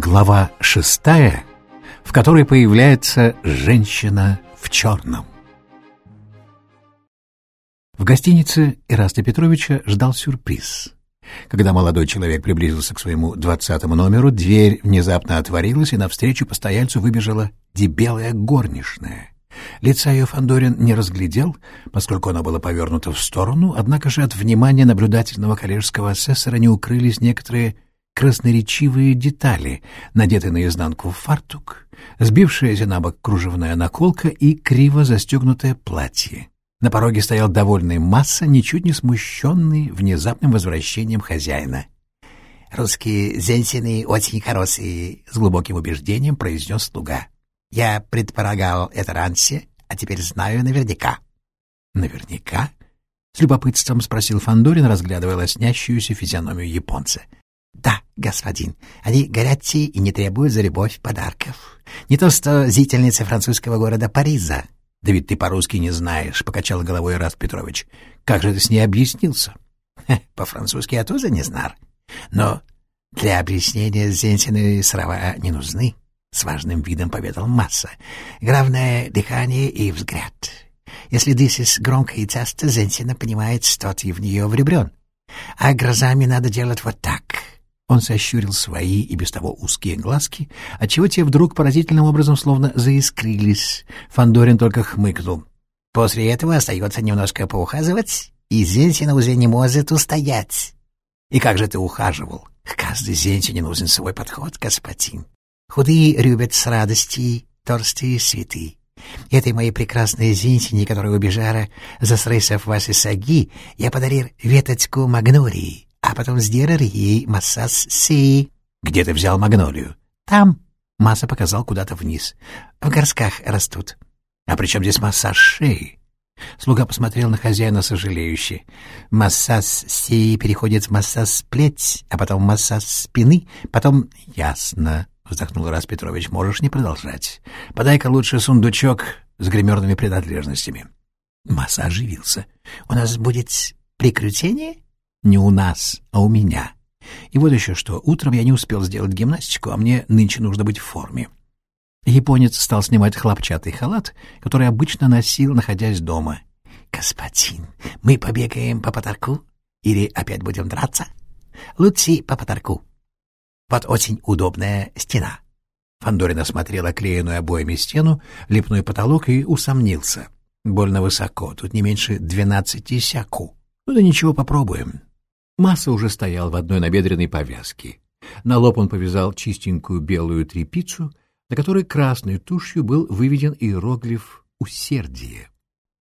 Глава шестая, в которой появляется женщина в черном. В гостинице Ираста Петровича ждал сюрприз. Когда молодой человек приблизился к своему двадцатому номеру, дверь внезапно отворилась, и навстречу постояльцу выбежала дебелая горничная. Лица ее Фандорин не разглядел, поскольку оно было повернуто в сторону, однако же от внимания наблюдательного коллежского асессора не укрылись некоторые красноречивые детали, надетый наизнанку фартук, сбившаяся на бок кружевная наколка и криво застегнутое платье. На пороге стоял довольный масса, ничуть не смущенный внезапным возвращением хозяина. «Русские зенсины очень хорошие», — с глубоким убеждением произнес слуга. «Я предполагал это раньше, а теперь знаю наверняка». «Наверняка?» — с любопытством спросил Фандорин, разглядывая лоснящуюся физиономию японца. Да, господин, они горячие и не требуют за любовь подарков. Не то что зительницы французского города Париза. Да ведь ты по-русски не знаешь, — покачал головой Раз Петрович. Как же ты с ней объяснился? По-французски я тоже не знал. Но для объяснения Зенсины слова не нужны, — с важным видом поведал Масса. Главное — дыхание и взгляд. Если дышишь громко и часто, Зенсина понимает, что ты в нее влюблен. А глазами надо делать вот так — он сощурил свои и без того узкие глазки, отчего те вдруг поразительным образом словно заискрились. Фандорин только хмыкнул. После этого остается немножко поухаживать, и Зенсина уже не может устоять. И как же ты ухаживал? Каждой Зенсине нужен свой подход, господин. Худые любят с радости, толстые — цветы. Этой моей прекрасной Зенсине, которая убежала, засрысав ваши саги, я подарил веточку магнолии а потом сделали ей массаж си. Где ты взял магнолию? Там. Масса показал куда-то вниз. В горсках растут. А при чем здесь массаж шеи? Слуга посмотрел на хозяина сожалеюще. Массаж си переходит в массаж плеть, а потом массаж спины, потом... Ясно, вздохнул Раз Петрович. Можешь не продолжать. Подай-ка лучше сундучок с гримерными принадлежностями. Масса оживился. У нас будет приключение? Не у нас, а у меня. И вот еще что. Утром я не успел сделать гимнастику, а мне нынче нужно быть в форме. Японец стал снимать хлопчатый халат, который обычно носил, находясь дома. «Господин, мы побегаем по потарку? Или опять будем драться? Лучше по потарку. Вот очень удобная стена». Фандорин осмотрел оклеенную обоями стену, лепной потолок и усомнился. Больно высоко, тут не меньше двенадцати сяку. Ну да ничего, попробуем. Масса уже стоял в одной набедренной повязке. На лоб он повязал чистенькую белую тряпицу, на которой красной тушью был выведен иероглиф «Усердие».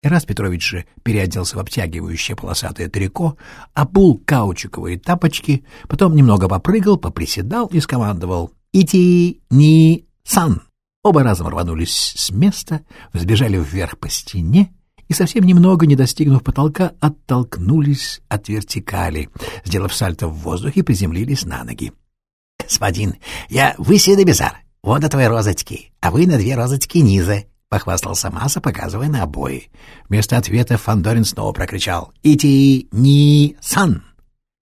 Ирас Петрович же переоделся в обтягивающее полосатое трико, обул каучуковые тапочки, потом немного попрыгал, поприседал и скомандовал «Ити, ни, сан!». Оба разом рванулись с места, взбежали вверх по стене и совсем немного, не достигнув потолка, оттолкнулись от вертикали, сделав сальто в воздухе, приземлились на ноги. — Господин, я выше до безар. Вот до твоей розочки, а вы на две розочки ниже, — похвастался Маса, показывая на обои. Вместо ответа Фандорин снова прокричал «Ити ни сан!».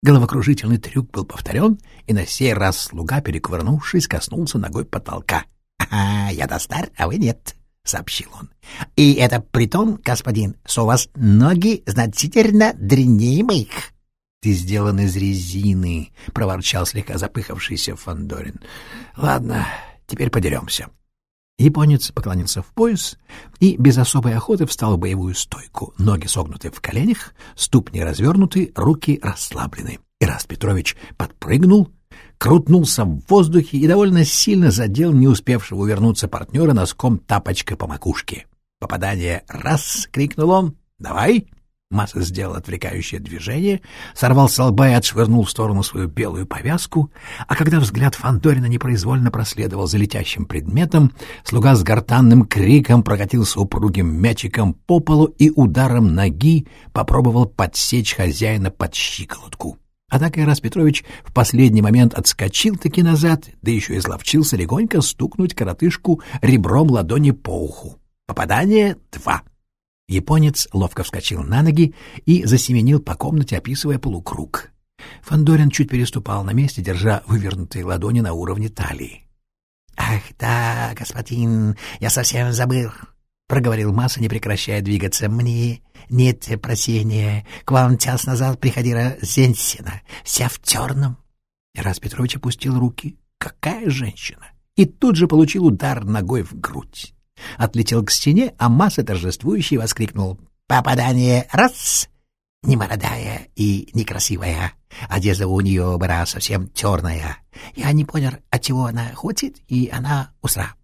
Головокружительный трюк был повторен, и на сей раз слуга, перекувырнувшись, коснулся ногой потолка. «Ага, я-то стар, а вы нет», — сообщил он. — И это при том, господин, что у вас ноги значительно длиннее моих. — Ты сделан из резины, — проворчал слегка запыхавшийся Фандорин. Ладно, теперь подеремся. Японец поклонился в пояс и без особой охоты встал в боевую стойку. Ноги согнуты в коленях, ступни развернуты, руки расслаблены. Ираст Петрович подпрыгнул крутнулся в воздухе и довольно сильно задел не успевшего увернуться партнера носком тапочка по макушке. «Попадание! Раз!» — крикнул он. «Давай!» Масса сделал отвлекающее движение, сорвал с лба и отшвырнул в сторону свою белую повязку, а когда взгляд Фандорина непроизвольно проследовал за летящим предметом, слуга с гортанным криком прокатился упругим мячиком по полу и ударом ноги попробовал подсечь хозяина под щиколотку. Однако Ирас Петрович в последний момент отскочил-таки назад, да еще и изловчился легонько стукнуть коротышку ребром ладони по уху. Попадание два. Японец ловко вскочил на ноги и засеменил по комнате, описывая полукруг. Фандорин чуть переступал на месте, держа вывернутые ладони на уровне талии. — Ах, да, господин, я совсем забыл, — проговорил Масса, не прекращая двигаться. — Мне нет просения. К вам час назад приходила Зенсина, вся в черном. Раз Петрович опустил руки. Какая женщина! И тут же получил удар ногой в грудь. Отлетел к стене, а Масса торжествующий воскликнул «Попадание раз!» Не молодая и некрасивая. Одежда у нее была совсем черная. Я не понял, от чего она хочет, и она усра.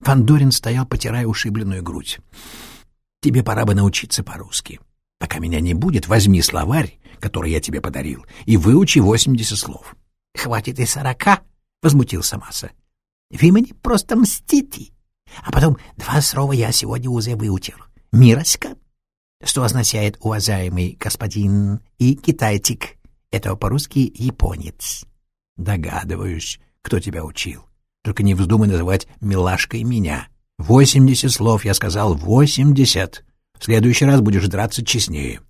Фандорин стоял, потирая ушибленную грудь. «Тебе пора бы научиться по-русски. Пока меня не будет, возьми словарь, который я тебе подарил, и выучи восемьдесят слов». «Хватит и сорока!» — возмутился Масса. «Вы мне просто мстите. А потом два слова я сегодня уже выучил. Мироська что означает «уважаемый господин» и «китайчик». Это по-русски «японец». Догадываюсь, кто тебя учил. Только не вздумай называть милашкой меня. Восемьдесят слов, я сказал, восемьдесят. В следующий раз будешь драться честнее.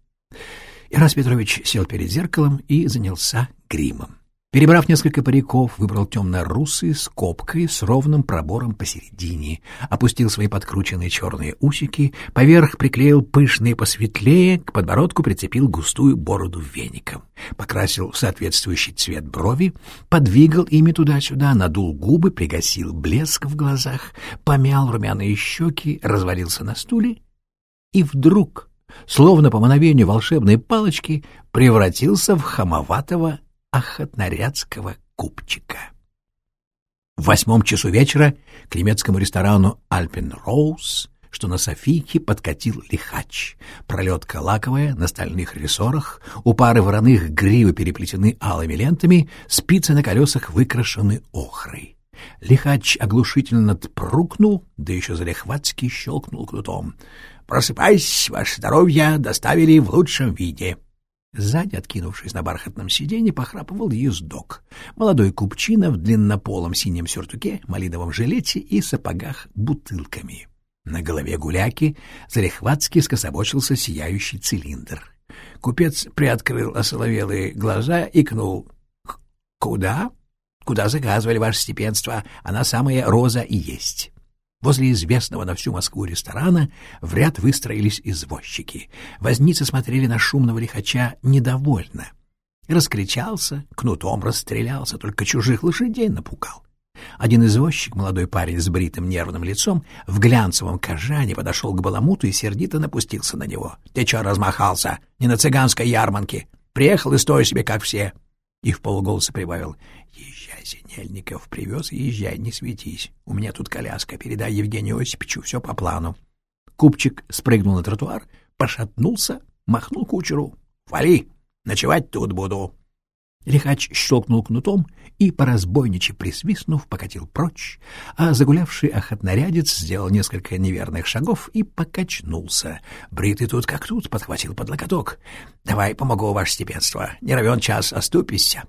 Ирас Петрович сел перед зеркалом и занялся гримом. Перебрав несколько париков, выбрал темно-русый с копкой, с ровным пробором посередине, опустил свои подкрученные черные усики, поверх приклеил пышные посветлее, к подбородку прицепил густую бороду веником, покрасил в соответствующий цвет брови, подвигал ими туда-сюда, надул губы, пригасил блеск в глазах, помял румяные щеки, развалился на стуле и вдруг, словно по мановению волшебной палочки, превратился в хамоватого охотнорядского купчика. В восьмом часу вечера к немецкому ресторану «Альпен Роуз», что на Софийке подкатил лихач. Пролетка лаковая, на стальных рессорах, у пары вороных гривы переплетены алыми лентами, спицы на колесах выкрашены охрой. Лихач оглушительно отпрукнул, да еще залихватски щелкнул кнутом. «Просыпайся, ваше здоровье доставили в лучшем виде!» Сзади, откинувшись на бархатном сиденье, похрапывал ездок. Молодой купчина в длиннополом синем сюртуке, малиновом жилете и сапогах бутылками. На голове гуляки зарехватски скособочился сияющий цилиндр. Купец приоткрыл осоловелые глаза и кнул. — Куда? — Куда заказывали, ваше степенство? Она самая роза и есть. Возле известного на всю Москву ресторана в ряд выстроились извозчики. Возницы смотрели на шумного лихача недовольно. Раскричался, кнутом расстрелялся, только чужих лошадей напугал. Один извозчик, молодой парень с бритым нервным лицом, в глянцевом кожане подошел к баламуту и сердито напустился на него. — Ты чё размахался? Не на цыганской ярмарке. Приехал и стой себе, как все. И в полголоса прибавил. Синельников привез, езжай, не светись. У меня тут коляска, передай Евгению Осиповичу, все по плану. Купчик спрыгнул на тротуар, пошатнулся, махнул кучеру. «Вали, ночевать тут буду». Лихач щелкнул кнутом и, поразбойничи присвистнув, покатил прочь, а загулявший охотнорядец сделал несколько неверных шагов и покачнулся. Бритый тут как тут подхватил под локоток. «Давай помогу, ваше степенство, не равен час, оступишься».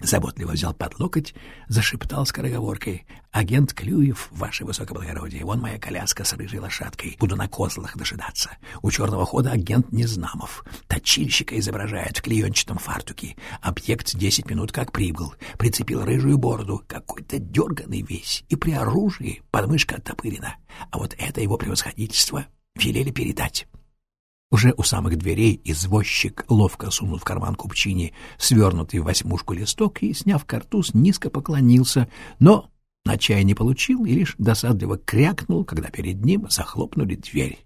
Заботливо взял под локоть, зашептал скороговоркой. «Агент Клюев, ваше высокоблагородие, вон моя коляска с рыжей лошадкой. Буду на козлах дожидаться. У черного хода агент Незнамов. Точильщика изображает в клеенчатом фартуке. Объект десять минут как прибыл. Прицепил рыжую бороду. Какой-то дерганный весь. И при оружии подмышка оттопырена. А вот это его превосходительство велели передать». Уже у самых дверей извозчик ловко сунул в карман купчине свернутый в восьмушку листок и, сняв картуз, низко поклонился, но на чай не получил и лишь досадливо крякнул, когда перед ним захлопнули дверь.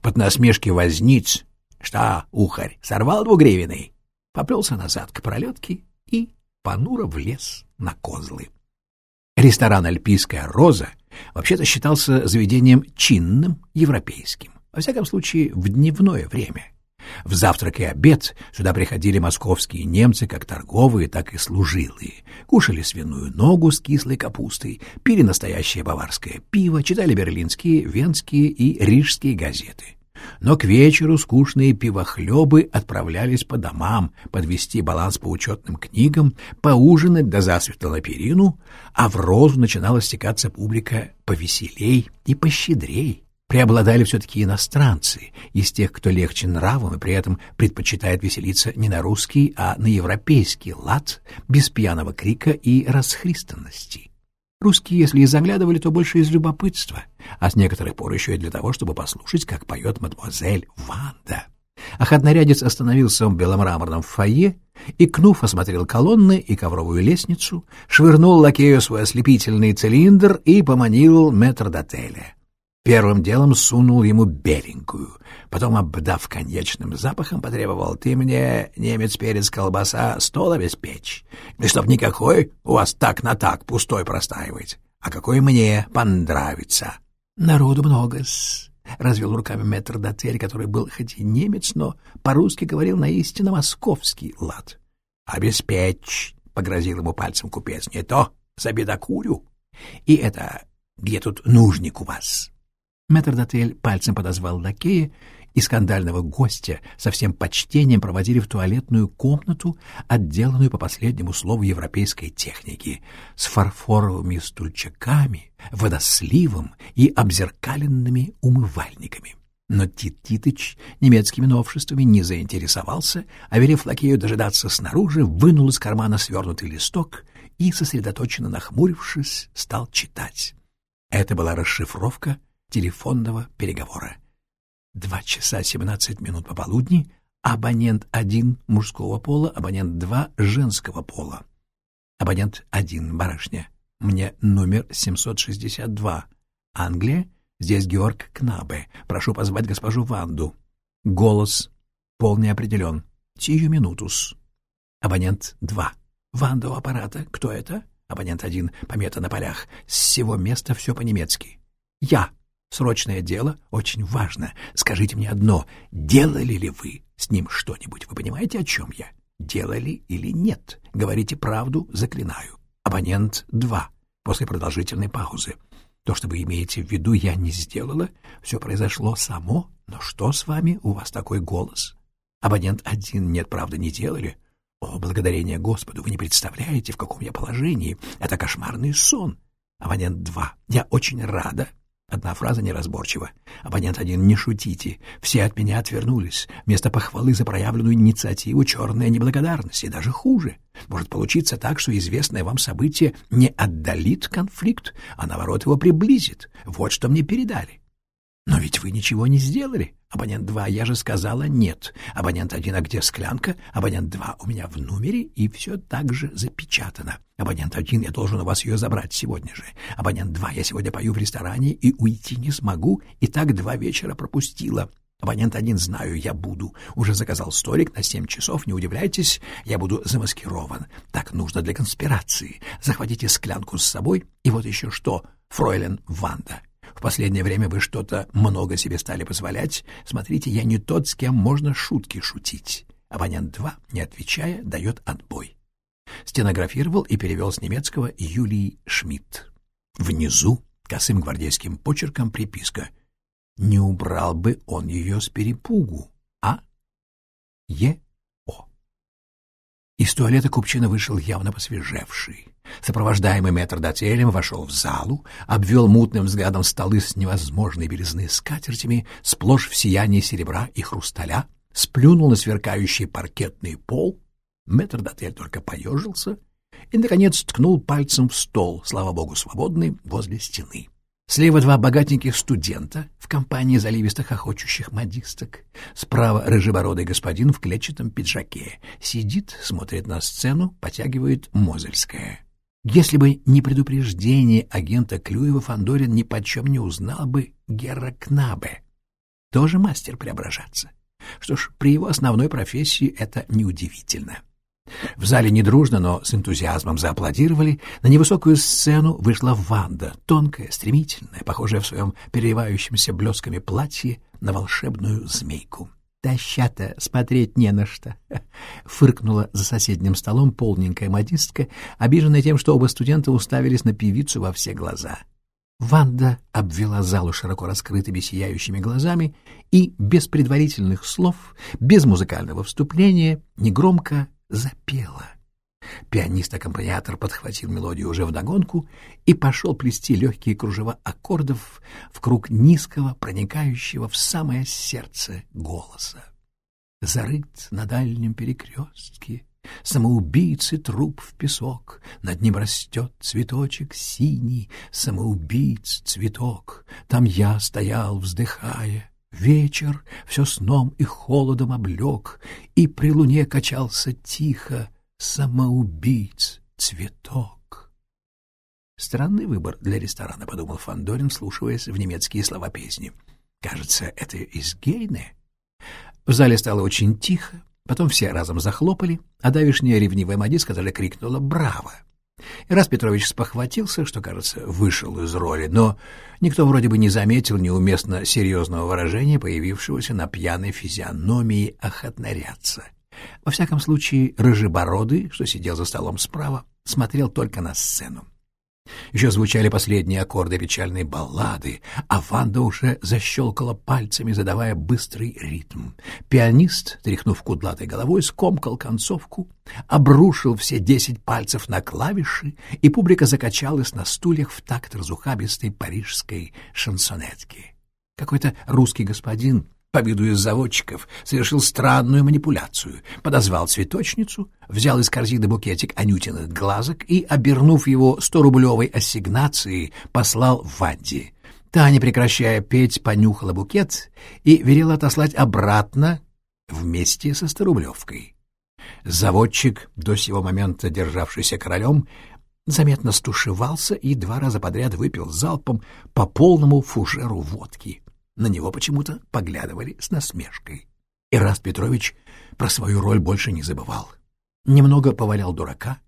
Под насмешки возниц «Что, ухарь, сорвал двугривенный?» Поплелся назад к пролетке и понуро влез на козлы. Ресторан «Альпийская роза» вообще-то считался заведением чинным, европейским. Во всяком случае, в дневное время. В завтрак и обед сюда приходили московские немцы, как торговые, так и служилые. Кушали свиную ногу с кислой капустой, пили настоящее баварское пиво, читали берлинские, венские и рижские газеты. Но к вечеру скучные пивохлебы отправлялись по домам, подвести баланс по учетным книгам, поужинать до засвета на перину, а в розу начинала стекаться публика повеселей и пощедрей преобладали все-таки иностранцы, из тех, кто легче нравом и при этом предпочитает веселиться не на русский, а на европейский лад, без пьяного крика и расхристанности. Русские, если и заглядывали, то больше из любопытства, а с некоторых пор еще и для того, чтобы послушать, как поет мадемуазель Ванда. Охотнорядец остановился в беломраморном фойе, и, кнув, осмотрел колонны и ковровую лестницу, швырнул лакею свой ослепительный цилиндр и поманил метрдотеля. Первым делом сунул ему беленькую, потом, обдав конечным запахом, потребовал «Ты мне, немец, перец, колбаса, стол обеспечь, и чтоб никакой у вас так на так пустой простаивать, а какой мне понравится». «Народу много-с», — развел руками мэтр Дотель, который был хоть и немец, но по-русски говорил на истинно московский лад. «Обеспечь», — погрозил ему пальцем купец, — «не то забедокурю. И это, где тут нужник у вас?» Метрдотель пальцем подозвал лакея, и скандального гостя со всем почтением проводили в туалетную комнату, отделанную по последнему слову европейской техники, с фарфоровыми стульчаками, водосливом и обзеркаленными умывальниками. Но Тит Титыч немецкими новшествами не заинтересовался, а, велев лакею дожидаться снаружи, вынул из кармана свернутый листок и, сосредоточенно нахмурившись, стал читать. Это была расшифровка телефонного переговора. Два часа семнадцать минут пополудни, абонент один мужского пола, абонент два женского пола. Абонент один барышня. Мне номер 762. Англия, здесь Георг Кнабе. Прошу позвать госпожу Ванду. Голос. Пол не определен. Сию минутус. Абонент два. Ванда у аппарата. Кто это? Абонент один. Помета на полях. С всего места все по-немецки. Я. Срочное дело, очень важно. Скажите мне одно, делали ли вы с ним что-нибудь? Вы понимаете, о чем я? Делали или нет? Говорите правду, заклинаю. Абонент 2. После продолжительной паузы. То, что вы имеете в виду, я не сделала. Все произошло само. Но что с вами? У вас такой голос. Абонент 1. Нет, правда, не делали. О, благодарение Господу, вы не представляете, в каком я положении. Это кошмарный сон. Абонент 2. Я очень рада, Одна фраза неразборчива. Абонент один, не шутите. Все от меня отвернулись. Вместо похвалы за проявленную инициативу черная неблагодарность. И даже хуже. Может получиться так, что известное вам событие не отдалит конфликт, а наоборот его приблизит. Вот что мне передали. Но ведь вы ничего не сделали. Абонент 2, я же сказала нет. Абонент 1, а где склянка? Абонент 2 у меня в номере, и все так же запечатано. Абонент 1, я должен у вас ее забрать сегодня же. Абонент 2, я сегодня пою в ресторане и уйти не смогу, и так два вечера пропустила. Абонент один знаю, я буду. Уже заказал столик на семь часов, не удивляйтесь, я буду замаскирован. Так нужно для конспирации. Захватите склянку с собой. И вот еще что, фройлен Ванда. В последнее время вы что-то много себе стали позволять. Смотрите, я не тот, с кем можно шутки шутить. Абонент 2, не отвечая, дает отбой. Стенографировал и перевел с немецкого Юлий Шмидт. Внизу косым гвардейским почерком приписка «Не убрал бы он ее с перепугу, а? Е. Из туалета Купчина вышел явно посвежевший. Сопровождаемый метрдотелем вошел в залу, обвел мутным взглядом столы с невозможной белизны скатертями, сплошь в сиянии серебра и хрусталя, сплюнул на сверкающий паркетный пол. Метрдотель только поежился и, наконец, ткнул пальцем в стол, слава богу, свободный, возле стены. Слева два богатеньких студента в компании заливистых охочущих модисток. Справа рыжебородый господин в клетчатом пиджаке. Сидит, смотрит на сцену, потягивает Мозельское. Если бы не предупреждение агента Клюева, Фандорин ни почем не узнал бы Герра Кнабе. Тоже мастер преображаться. Что ж, при его основной профессии это неудивительно. — в зале недружно, но с энтузиазмом зааплодировали. На невысокую сцену вышла Ванда, тонкая, стремительная, похожая в своем переливающемся блесками платье на волшебную змейку. «Таща-то смотреть не на что!» — фыркнула за соседним столом полненькая модистка, обиженная тем, что оба студента уставились на певицу во все глаза. Ванда обвела залу широко раскрытыми сияющими глазами и, без предварительных слов, без музыкального вступления, негромко запела. Пианист-аккомпаниатор подхватил мелодию уже вдогонку и пошел плести легкие кружева аккордов в круг низкого, проникающего в самое сердце голоса. Зарыт на дальнем перекрестке, Самоубийцы труп в песок, над ним растет цветочек синий, самоубийц цветок. Там я стоял, вздыхая, вечер все сном и холодом облег, и при луне качался тихо самоубийц цветок. Странный выбор для ресторана, подумал Фандорин, слушаясь в немецкие слова песни. Кажется, это из Гейне. В зале стало очень тихо, Потом все разом захлопали, а давишняя ревнивая Мадиска даже крикнула «Браво!». И раз Петрович спохватился, что, кажется, вышел из роли, но никто вроде бы не заметил неуместно серьезного выражения, появившегося на пьяной физиономии охотнорядца. Во всяком случае, рыжебородый, что сидел за столом справа, смотрел только на сцену. Еще звучали последние аккорды печальной баллады, а Ванда уже защелкала пальцами, задавая быстрый ритм. Пианист, тряхнув кудлатой головой, скомкал концовку, обрушил все десять пальцев на клавиши, и публика закачалась на стульях в такт разухабистой парижской шансонетки. Какой-то русский господин победуя заводчиков, совершил странную манипуляцию. Подозвал цветочницу, взял из корзины букетик анютиных глазок и, обернув его сто-рублевой ассигнацией, послал Ванде. Та, не прекращая петь, понюхала букет и велела отослать обратно вместе со сторублевкой. Заводчик, до сего момента державшийся королем, заметно стушевался и два раза подряд выпил залпом по полному фужеру водки. На него почему-то поглядывали с насмешкой. Ираст Петрович про свою роль больше не забывал. Немного повалял дурака,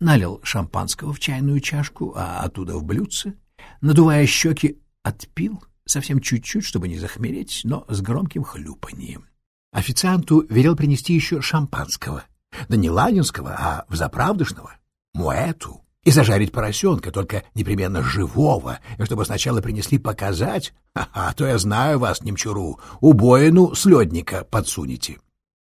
налил шампанского в чайную чашку, а оттуда в блюдце, надувая щеки, отпил, совсем чуть-чуть, чтобы не захмереть, но с громким хлюпаньем. Официанту велел принести еще шампанского. Да не ладинского, а взаправдышного. Муэту и зажарить поросенка, только непременно живого, и чтобы сначала принесли показать, а то я знаю вас, немчуру, убоину следника подсунете.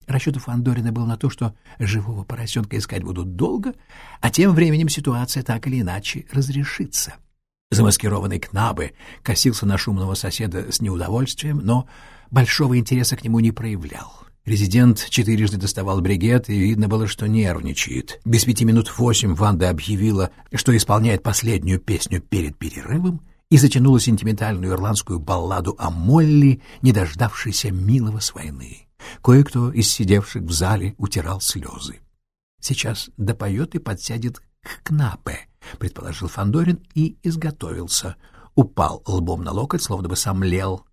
Расчет у Фандорина был на то, что живого поросенка искать будут долго, а тем временем ситуация так или иначе разрешится. Замаскированный Кнабы косился на шумного соседа с неудовольствием, но большого интереса к нему не проявлял. Резидент четырежды доставал бригет, и видно было, что нервничает. Без пяти минут восемь Ванда объявила, что исполняет последнюю песню перед перерывом, и затянула сентиментальную ирландскую балладу о Молли, не дождавшейся милого с войны. Кое-кто из сидевших в зале утирал слезы. «Сейчас допоет и подсядет к Кнапе», — предположил Фандорин и изготовился. Упал лбом на локоть, словно бы сомлел,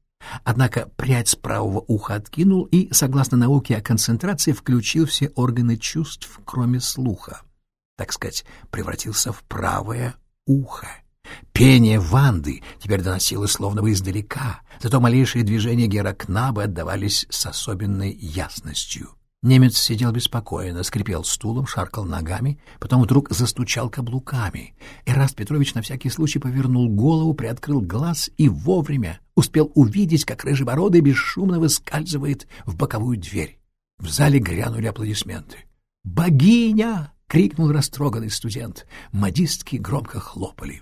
Однако прядь с правого уха откинул и, согласно науке о концентрации, включил все органы чувств, кроме слуха. Так сказать, превратился в правое ухо. Пение Ванды теперь доносилось словно бы издалека, зато малейшие движения Геракнабы отдавались с особенной ясностью. Немец сидел беспокойно, скрипел стулом, шаркал ногами, потом вдруг застучал каблуками. Эраст Петрович на всякий случай повернул голову, приоткрыл глаз и вовремя успел увидеть, как рыжебородый бесшумно выскальзывает в боковую дверь. В зале грянули аплодисменты. «Богиня!» — крикнул растроганный студент. Модистки громко хлопали.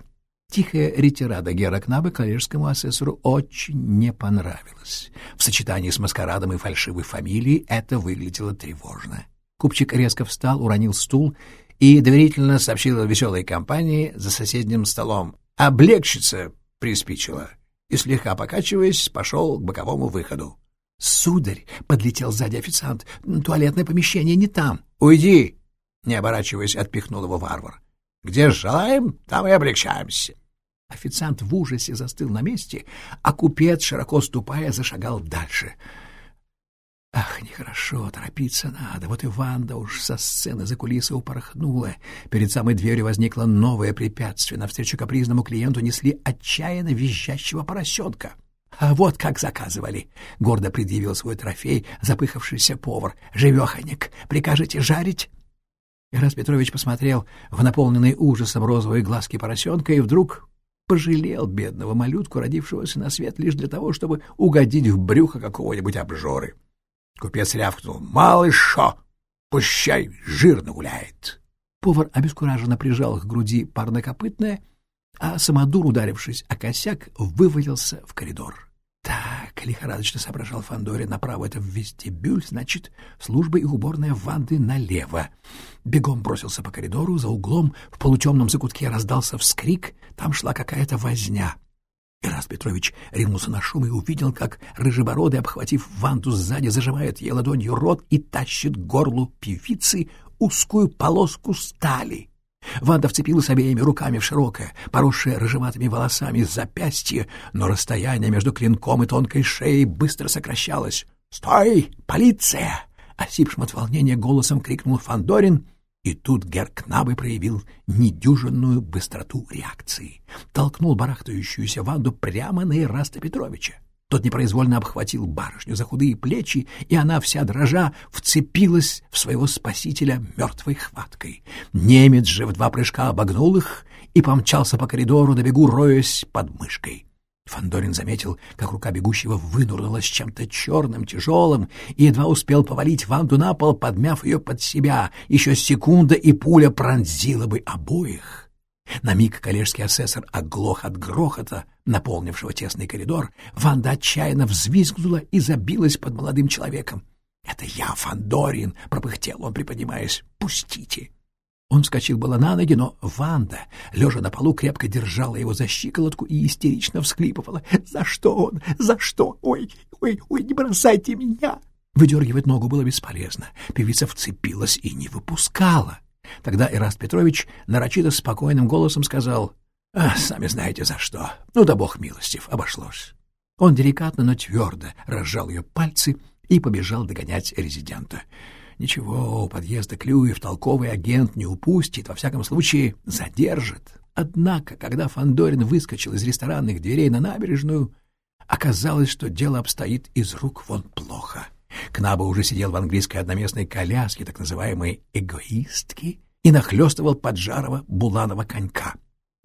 Тихая ретирада Гера Кнаба коллежскому асессору очень не понравилась. В сочетании с маскарадом и фальшивой фамилией это выглядело тревожно. Купчик резко встал, уронил стул и доверительно сообщил веселой компании за соседним столом. «Облегчиться!» — приспичило. И, слегка покачиваясь, пошел к боковому выходу. «Сударь!» — подлетел сзади официант. «Туалетное помещение не там». «Уйди!» — не оборачиваясь, отпихнул его варвар. Где желаем, там и облегчаемся. Официант в ужасе застыл на месте, а купец, широко ступая, зашагал дальше. Ах, нехорошо, торопиться надо. Вот и Ванда уж со сцены за кулисы упорхнула. Перед самой дверью возникло новое препятствие. Навстречу капризному клиенту несли отчаянно визжащего поросенка. А вот как заказывали. Гордо предъявил свой трофей запыхавшийся повар. Живеханик, прикажете жарить? Ирас Петрович посмотрел в наполненные ужасом розовые глазки поросенка и вдруг пожалел бедного малютку, родившегося на свет лишь для того, чтобы угодить в брюхо какого-нибудь обжоры. Купец рявкнул. «Малышо! Пущай жирно гуляет!» Повар обескураженно прижал к груди парнокопытное, а самодур, ударившись о косяк, вывалился в коридор. Так, лихорадочно соображал Фандорин, направо это в вестибюль, значит, служба и уборная Ванды налево. Бегом бросился по коридору, за углом в полутемном закутке раздался вскрик, там шла какая-то возня. Ирас Петрович ринулся на шум и увидел, как рыжебородый, обхватив Ванду сзади, зажимает ей ладонью рот и тащит горлу певицы узкую полоску стали. Ванда вцепилась обеими руками в широкое, поросшее рыжеватыми волосами запястье, но расстояние между клинком и тонкой шеей быстро сокращалось. «Стой! Полиция!» — осипшим от волнения голосом крикнул Фандорин, и тут Геркнабы проявил недюжинную быстроту реакции. Толкнул барахтающуюся Ванду прямо на Ираста Петровича. Тот непроизвольно обхватил барышню за худые плечи, и она, вся дрожа, вцепилась в своего спасителя мертвой хваткой. Немец же в два прыжка обогнул их и помчался по коридору, на бегу роясь под мышкой. Фандорин заметил, как рука бегущего вынурнула с чем-то черным, тяжелым, и едва успел повалить Ванду на пол, подмяв ее под себя. Еще секунда, и пуля пронзила бы обоих. На миг коллежский асессор оглох от грохота, наполнившего тесный коридор. Ванда отчаянно взвизгнула и забилась под молодым человеком. «Это я, Фандорин!» — пропыхтел он, приподнимаясь. «Пустите!» Он вскочил было на ноги, но Ванда, лежа на полу, крепко держала его за щиколотку и истерично всхлипывала. «За что он? За что? Ой, ой, ой, не бросайте меня!» Выдергивать ногу было бесполезно. Певица вцепилась и не выпускала. Тогда Ираст Петрович нарочито спокойным голосом сказал, «А, сами знаете за что. Ну да бог милостив, обошлось». Он деликатно, но твердо разжал ее пальцы и побежал догонять резидента. Ничего, у подъезда Клюев толковый агент не упустит, во всяком случае задержит. Однако, когда Фандорин выскочил из ресторанных дверей на набережную, оказалось, что дело обстоит из рук вон плохо. Кнаба уже сидел в английской одноместной коляске, так называемой «эгоистки», и нахлестывал поджарого буланого конька.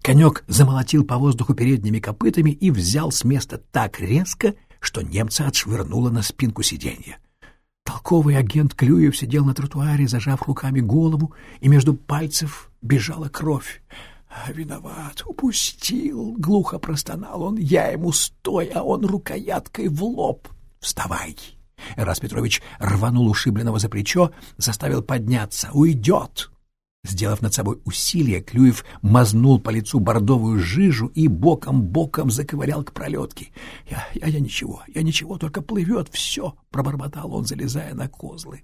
Конек замолотил по воздуху передними копытами и взял с места так резко, что немца отшвырнуло на спинку сиденья. Толковый агент Клюев сидел на тротуаре, зажав руками голову, и между пальцев бежала кровь. «Виноват, упустил!» — глухо простонал он. «Я ему стой, а он рукояткой в лоб! Вставай!» Эрас Петрович рванул ушибленного за плечо, заставил подняться. «Уйдет!» Сделав над собой усилие, Клюев мазнул по лицу бордовую жижу и боком-боком заковырял к пролетке. «Я, я, я ничего, я ничего, только плывет все!» — пробормотал он, залезая на козлы.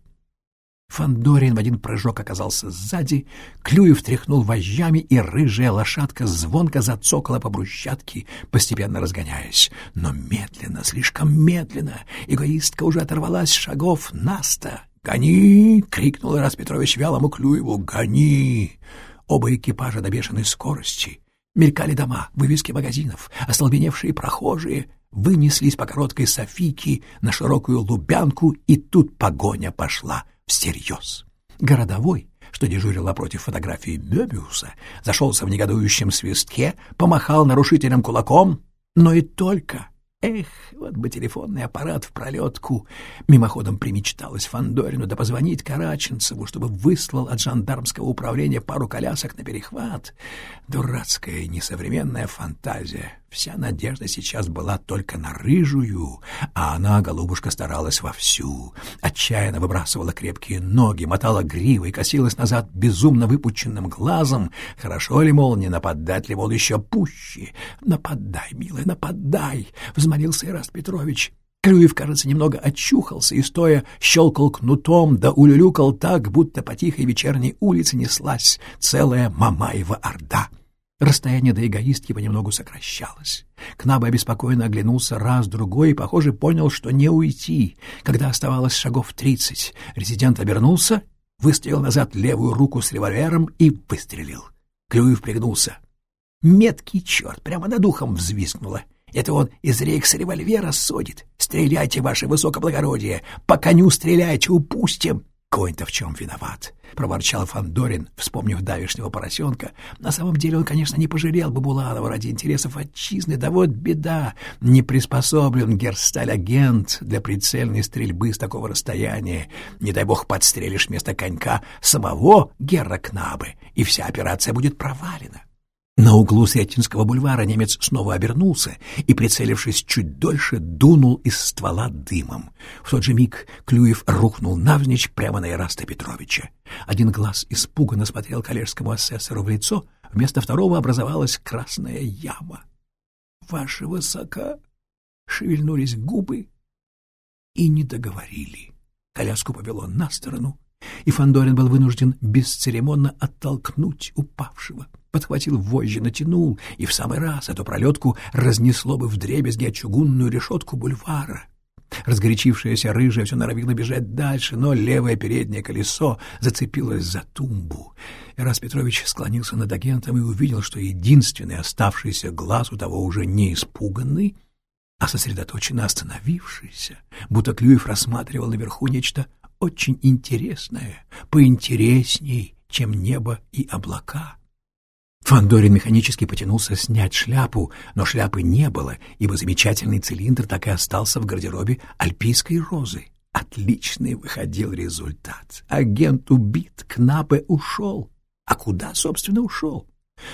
Фандорин в один прыжок оказался сзади, Клюев тряхнул вожжами, и рыжая лошадка звонко зацокала по брусчатке, постепенно разгоняясь. Но медленно, слишком медленно, эгоистка уже оторвалась шагов наста. «Гони!» — крикнул Ирас Петрович вялому Клюеву. «Гони!» Оба экипажа до бешеной скорости. Мелькали дома, вывески магазинов, остолбеневшие прохожие вынеслись по короткой Софийке на широкую Лубянку, и тут погоня пошла — всерьез. Городовой, что дежурил напротив фотографии Мёбиуса, зашелся в негодующем свистке, помахал нарушителям кулаком, но и только. Эх, вот бы телефонный аппарат в пролетку. Мимоходом примечталось Фандорину да позвонить Караченцеву, чтобы выслал от жандармского управления пару колясок на перехват. Дурацкая несовременная фантазия. Вся надежда сейчас была только на рыжую, а она, голубушка, старалась вовсю. Отчаянно выбрасывала крепкие ноги, мотала гривой, косилась назад безумно выпученным глазом. Хорошо ли, мол, не нападать ли, мол, еще пуще? Нападай, милая, нападай! — взмолился Ираст Петрович. Клюев, кажется, немного очухался и, стоя, щелкал кнутом, да улюлюкал так, будто по тихой вечерней улице неслась целая Мамаева орда. Расстояние до эгоистки понемногу сокращалось. Кнаба обеспокоенно оглянулся раз-другой и, похоже, понял, что не уйти. Когда оставалось шагов тридцать, резидент обернулся, выставил назад левую руку с револьвером и выстрелил. Клюев пригнулся. Меткий черт, прямо над ухом взвизгнуло. Это он из рейкс револьвера содит. Стреляйте, ваше высокоблагородие! По коню стреляйте, упустим! Конь-то в чем виноват? — проворчал Фандорин, вспомнив давешнего поросенка. На самом деле он, конечно, не пожалел бы Буланова ради интересов отчизны. Да вот беда! Не приспособлен герсталь-агент для прицельной стрельбы с такого расстояния. Не дай бог подстрелишь вместо конька самого Герра Кнабы, и вся операция будет провалена. На углу Сретенского бульвара немец снова обернулся и, прицелившись чуть дольше, дунул из ствола дымом. В тот же миг Клюев рухнул навзничь прямо на Ираста Петровича. Один глаз испуганно смотрел коллежскому асессору в лицо, вместо второго образовалась красная яма. «Ваше высока!» Шевельнулись губы и не договорили. Коляску повело на сторону, и Фандорин был вынужден бесцеремонно оттолкнуть упавшего подхватил вожжи, натянул, и в самый раз эту пролетку разнесло бы вдребезги от чугунную решетку бульвара. Разгорячившаяся рыжая все норовила бежать дальше, но левое переднее колесо зацепилось за тумбу. Ирас Петрович склонился над агентом и увидел, что единственный оставшийся глаз у того уже не испуганный, а сосредоточенно остановившийся, будто Клюев рассматривал наверху нечто очень интересное, поинтересней, чем небо и облака. Фандорин механически потянулся снять шляпу, но шляпы не было, ибо замечательный цилиндр так и остался в гардеробе альпийской розы. Отличный выходил результат. Агент убит, Кнапе ушел. А куда, собственно, ушел?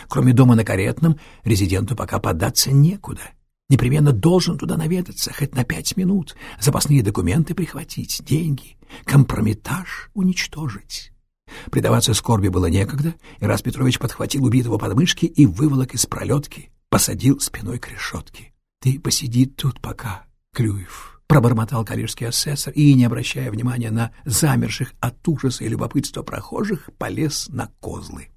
Кроме дома на Каретном, резиденту пока податься некуда. Непременно должен туда наведаться, хоть на пять минут, запасные документы прихватить, деньги, компрометаж уничтожить. Предаваться скорби было некогда, и раз Петрович подхватил убитого под мышки и выволок из пролетки, посадил спиной к решетке. — Ты посиди тут пока, Клюев, — пробормотал коллежский асессор и, не обращая внимания на замерших от ужаса и любопытства прохожих, полез на козлы.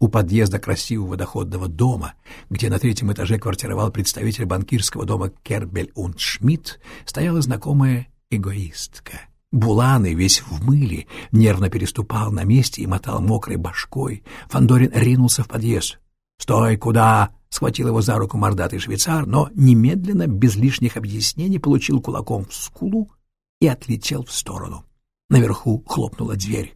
У подъезда красивого доходного дома, где на третьем этаже квартировал представитель банкирского дома Кербель und Шмидт, стояла знакомая эгоистка — Буланы, весь в мыле, нервно переступал на месте и мотал мокрой башкой. Фандорин ринулся в подъезд. «Стой, куда?» — схватил его за руку мордатый швейцар, но немедленно, без лишних объяснений, получил кулаком в скулу и отлетел в сторону. Наверху хлопнула дверь.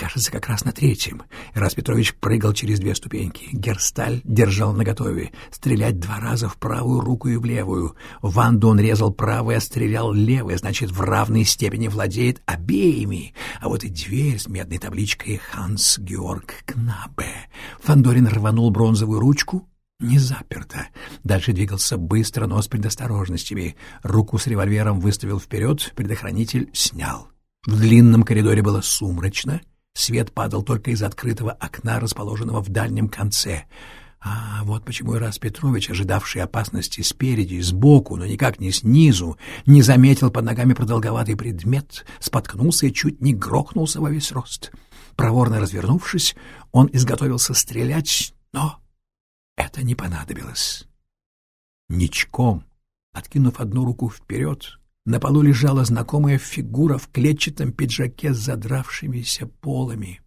Кажется, как раз на третьем. Ирас Петрович прыгал через две ступеньки. Герсталь держал наготове. Стрелять два раза в правую руку и в левую. Ванду он резал правой, а стрелял левой. Значит, в равной степени владеет обеими. А вот и дверь с медной табличкой «Ханс Георг Кнабе». Фандорин рванул бронзовую ручку. Не заперто. Дальше двигался быстро, но с предосторожностями. Руку с револьвером выставил вперед, предохранитель снял. В длинном коридоре было сумрачно, Свет падал только из открытого окна, расположенного в дальнем конце. А вот почему Ирас Петрович, ожидавший опасности спереди сбоку, но никак не снизу, не заметил под ногами продолговатый предмет, споткнулся и чуть не грохнулся во весь рост. Проворно развернувшись, он изготовился стрелять, но это не понадобилось. Ничком, откинув одну руку вперед, на полу лежала знакомая фигура в клетчатом пиджаке с задравшимися полами.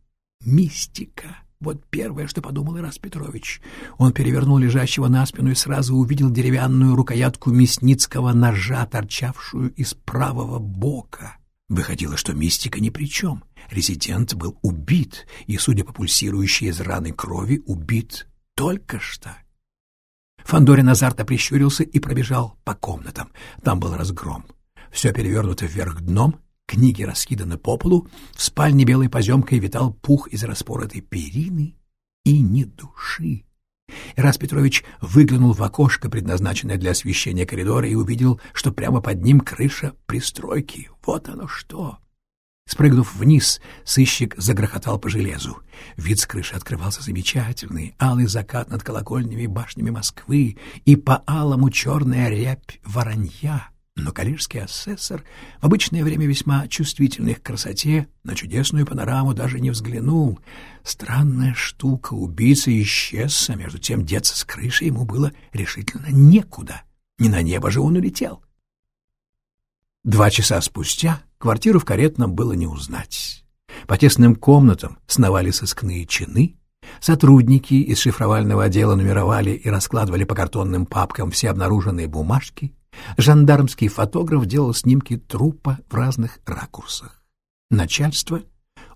Мистика. Вот первое, что подумал Ирас Петрович. Он перевернул лежащего на спину и сразу увидел деревянную рукоятку мясницкого ножа, торчавшую из правого бока. Выходило, что мистика ни при чем. Резидент был убит, и, судя по пульсирующей из раны крови, убит только что. Фандорин азарта прищурился и пробежал по комнатам. Там был разгром. Все перевернуто вверх дном, книги раскиданы по полу, в спальне белой поземкой витал пух из распоротой перины и ни души. Ирас Петрович выглянул в окошко, предназначенное для освещения коридора, и увидел, что прямо под ним крыша пристройки. Вот оно что! Спрыгнув вниз, сыщик загрохотал по железу. Вид с крыши открывался замечательный, алый закат над колокольнями и башнями Москвы и по алому черная рябь воронья — но коллежский асессор, в обычное время весьма чувствительный к красоте, на чудесную панораму даже не взглянул. Странная штука, убийца исчез, а между тем деться с крыши ему было решительно некуда. Не на небо же он улетел. Два часа спустя квартиру в каретном было не узнать. По тесным комнатам сновали сыскные чины, сотрудники из шифровального отдела нумеровали и раскладывали по картонным папкам все обнаруженные бумажки, Жандармский фотограф делал снимки трупа в разных ракурсах. Начальство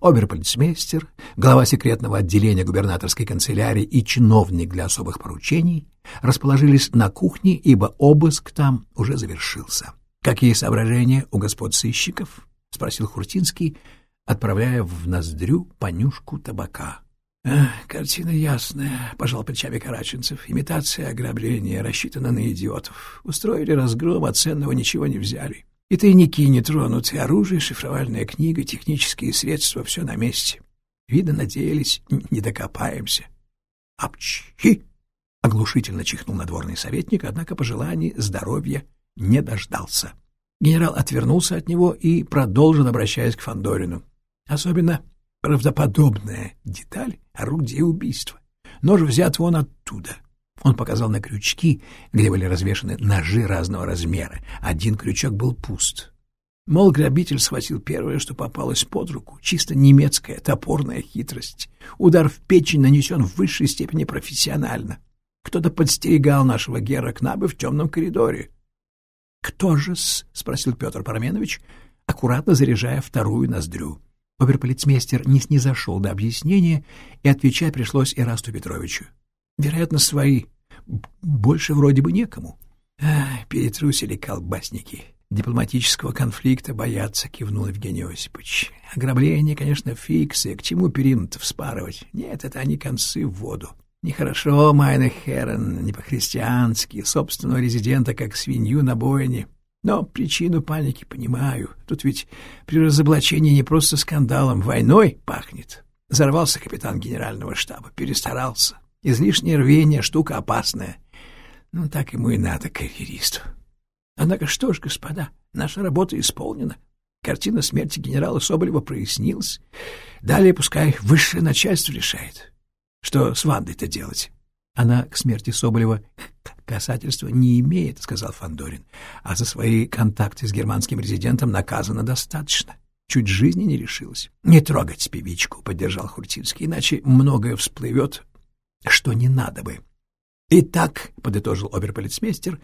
оберполицмейстер, глава секретного отделения губернаторской канцелярии и чиновник для особых поручений расположились на кухне, ибо обыск там уже завершился. «Какие соображения у господ сыщиков?» — спросил Хуртинский, отправляя в ноздрю понюшку табака. «Картина ясная», — пожал плечами Караченцев. «Имитация ограбления рассчитана на идиотов. Устроили разгром, а ценного ничего не взяли. И тайники не тронуты, оружие, шифровальная книга, технические средства — все на месте. Видно, надеялись, не докопаемся». «Апчхи!» — оглушительно чихнул надворный советник, однако пожеланий здоровья не дождался. Генерал отвернулся от него и продолжил, обращаясь к Фандорину. Особенно правдоподобная деталь — орудие убийства. Нож взят вон оттуда. Он показал на крючки, где были развешаны ножи разного размера. Один крючок был пуст. Мол, грабитель схватил первое, что попалось под руку. Чисто немецкая топорная хитрость. Удар в печень нанесен в высшей степени профессионально. Кто-то подстерегал нашего Гера Кнабы в темном коридоре. — Кто же-с? — спросил Петр Парменович, аккуратно заряжая вторую ноздрю. Оберполицмейстер не снизошел до объяснения, и отвечать пришлось Ирасту Петровичу. Вероятно, свои. Больше вроде бы некому. Перетрусили колбасники. Дипломатического конфликта боятся, кивнул Евгений Осипович. Ограбление, конечно, фиксы, к чему перинут вспарывать? Нет, это они концы в воду. Нехорошо, Майна Херен, не по-христиански, собственного резидента как свинью на бойне. Но причину паники понимаю. Тут ведь при разоблачении не просто скандалом, войной пахнет. Взорвался капитан генерального штаба, перестарался. Излишнее рвение — штука опасная. Ну, так ему и надо, карьеристу. Однако что ж, господа, наша работа исполнена. Картина смерти генерала Соболева прояснилась. Далее пускай высшее начальство решает. Что с Вандой-то делать? Она к смерти Соболева касательства не имеет, — сказал Фандорин, а за свои контакты с германским резидентом наказано достаточно. Чуть жизни не решилась. — Не трогать певичку, — поддержал Хуртинский, — иначе многое всплывет, что не надо бы. «Итак», — подытожил оберполицмейстер,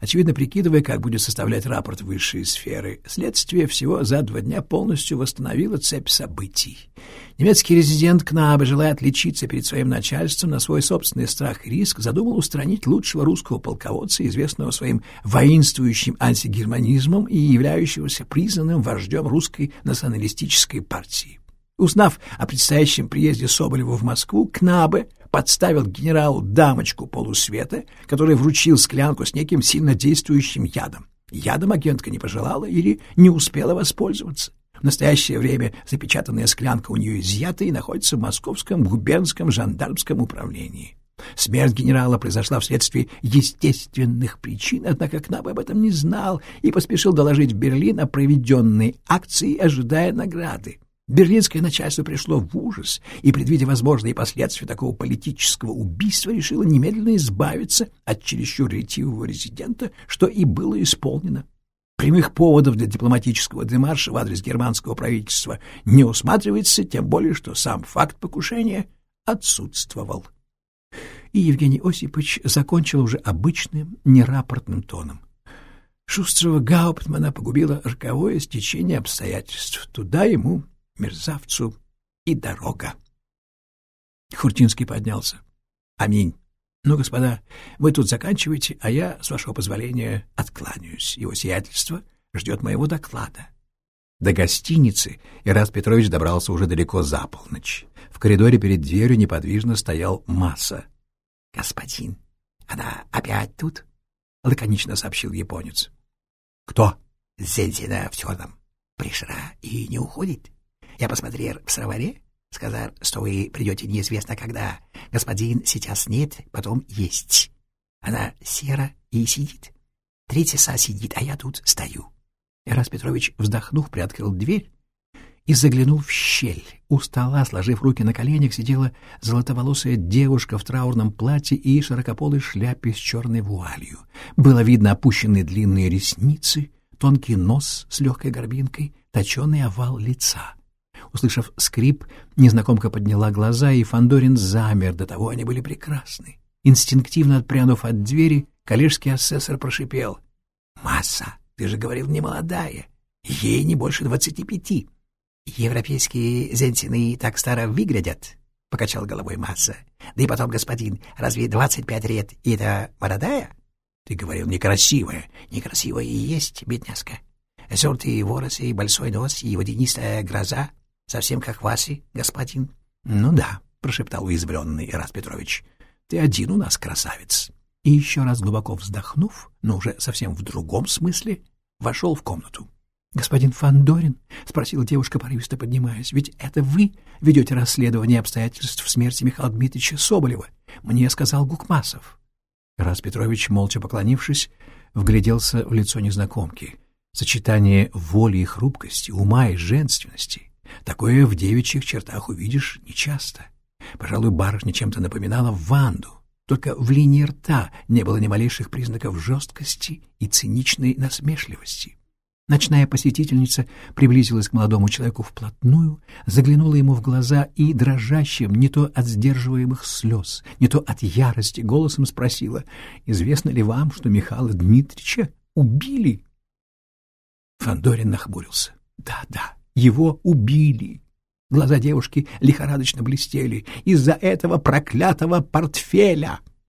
очевидно прикидывая, как будет составлять рапорт высшей сферы, следствие всего за два дня полностью восстановило цепь событий. Немецкий резидент Кнабе, желая отличиться перед своим начальством на свой собственный страх и риск, задумал устранить лучшего русского полководца, известного своим воинствующим антигерманизмом и являющегося признанным вождем русской националистической партии. Узнав о предстоящем приезде Соболева в Москву, Кнабе подставил генералу дамочку полусвета, который вручил склянку с неким сильно действующим ядом. Ядом агентка не пожелала или не успела воспользоваться. В настоящее время запечатанная склянка у нее изъята и находится в Московском губернском жандармском управлении. Смерть генерала произошла вследствие естественных причин, однако Кнаб об этом не знал и поспешил доложить в Берлин о проведенной акции, ожидая награды. Берлинское начальство пришло в ужас и, предвидя возможные последствия такого политического убийства, решило немедленно избавиться от чересчур ретивого резидента, что и было исполнено. Прямых поводов для дипломатического демарша в адрес германского правительства не усматривается, тем более, что сам факт покушения отсутствовал. И Евгений Осипович закончил уже обычным, нерапортным тоном. Шустрого Гауптмана погубило роковое стечение обстоятельств. Туда ему мерзавцу и дорога. Хуртинский поднялся. Аминь. Ну, господа, вы тут заканчивайте, а я, с вашего позволения, откланяюсь. Его сиятельство ждет моего доклада. До гостиницы Ирас Петрович добрался уже далеко за полночь. В коридоре перед дверью неподвижно стоял масса. — Господин, она опять тут? — лаконично сообщил японец. — Кто? — Зензина в черном. Пришла и не уходит. Я посмотрел в словаре, сказал, что вы придете неизвестно когда. Господин сейчас нет, потом есть. Она сера и сидит. Третий са сидит, а я тут стою. Ирас Петрович, вздохнув, приоткрыл дверь и заглянул в щель. У стола, сложив руки на коленях, сидела золотоволосая девушка в траурном платье и широкополой шляпе с черной вуалью. Было видно опущенные длинные ресницы, тонкий нос с легкой горбинкой, точеный овал лица. Услышав скрип, незнакомка подняла глаза, и Фандорин замер, до того они были прекрасны. Инстинктивно отпрянув от двери, коллежский асессор прошипел. — Масса, ты же говорил, не молодая. Ей не больше двадцати пяти. Европейские зентины так старо выглядят, — покачал головой Масса. — Да и потом, господин, разве двадцать пять лет — это молодая? — Ты говорил, некрасивая. Некрасивая и есть, бедняжка. Желтые волосы, большой нос и водянистая гроза. Совсем как Васи, господин. — Ну да, — прошептал уязвленный Ирас Петрович. — Ты один у нас красавец. И еще раз глубоко вздохнув, но уже совсем в другом смысле, вошел в комнату. — Господин Фандорин, спросила девушка, порывисто поднимаясь, — ведь это вы ведете расследование обстоятельств смерти Михаила Дмитриевича Соболева? Мне сказал Гукмасов. Раз Петрович, молча поклонившись, вгляделся в лицо незнакомки. Сочетание воли и хрупкости, ума и женственности. Такое в девичьих чертах увидишь нечасто. Пожалуй, барышня чем-то напоминала Ванду. Только в линии рта не было ни малейших признаков жесткости и циничной насмешливости. Ночная посетительница приблизилась к молодому человеку вплотную, заглянула ему в глаза и дрожащим, не то от сдерживаемых слез, не то от ярости, голосом спросила, «Известно ли вам, что Михаила Дмитриевича убили?» Фандорин нахмурился. «Да, да, его убили!» Глаза девушки лихорадочно блестели. «Из-за этого проклятого портфеля!»